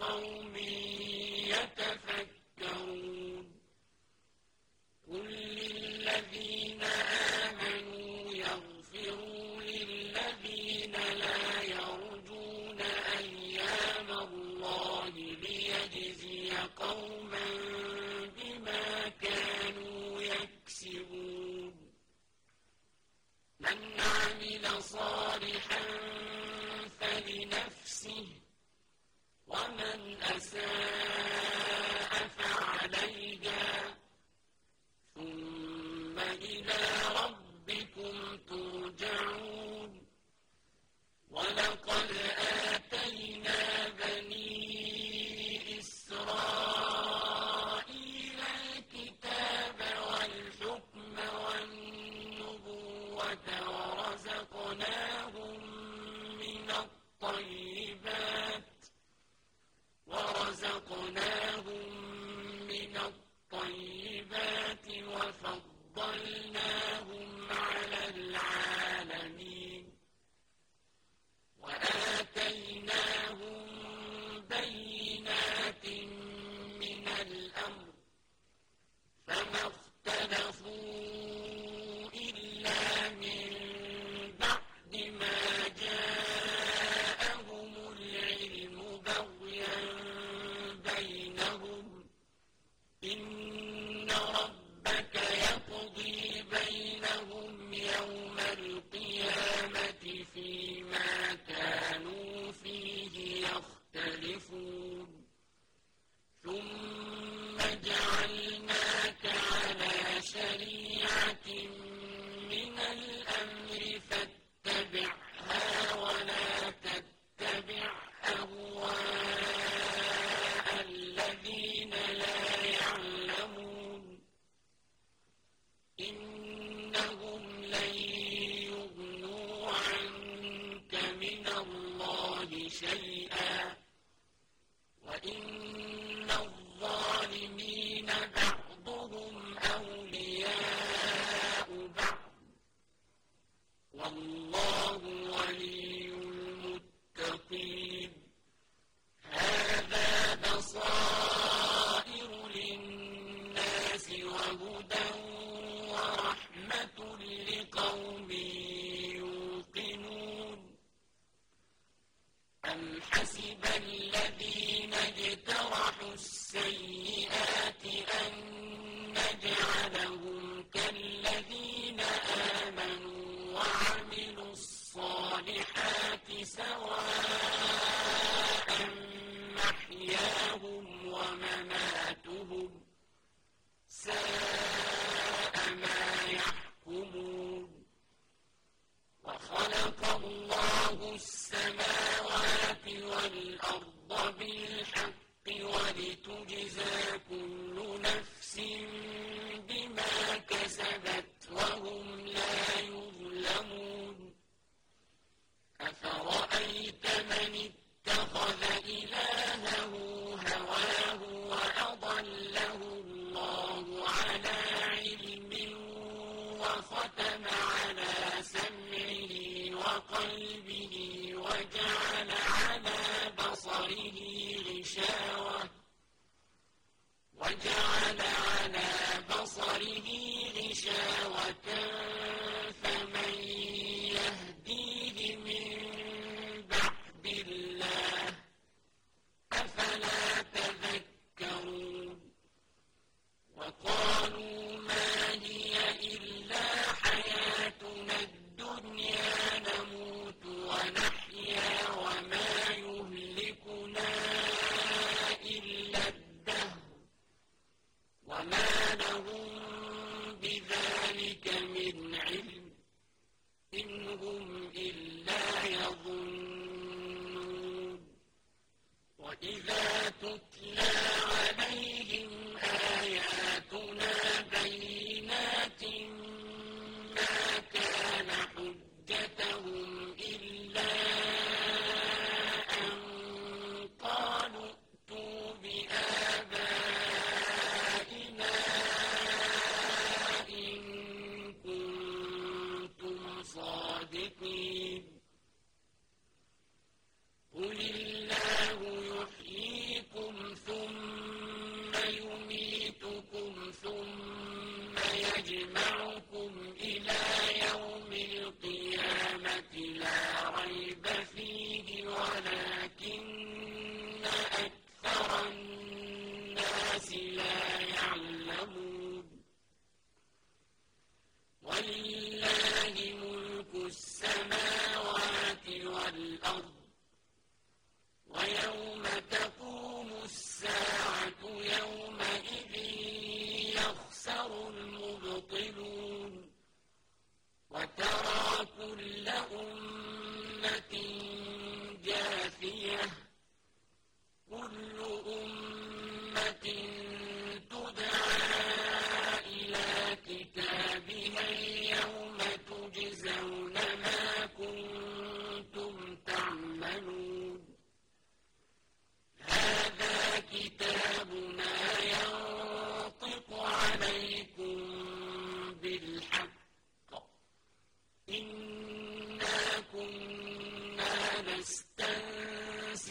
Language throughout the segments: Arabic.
ورزقناهم وإن وتاب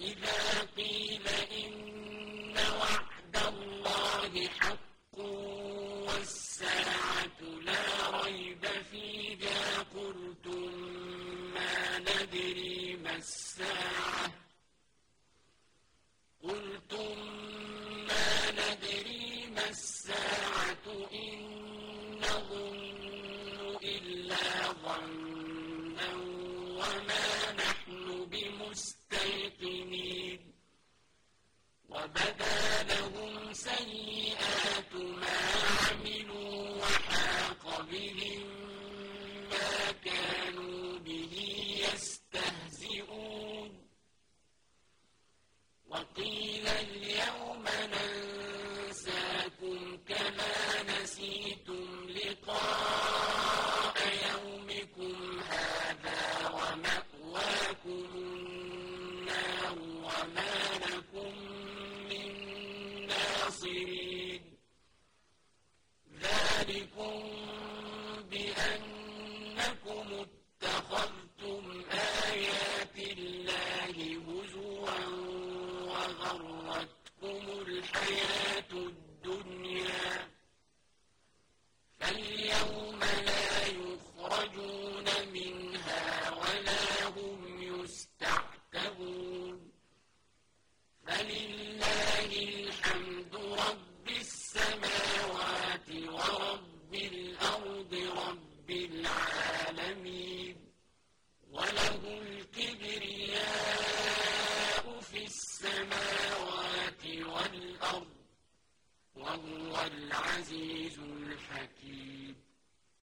إِذَا قيل إن وعد الله حق والساعة لا ريب فيها قلتم ما ندري ما الساعة قلتم إن إلا ظنا وما بِمُسْتَيْقِنِينَ وَبَدَا لَهُمْ سَيِّئَاتُ مَا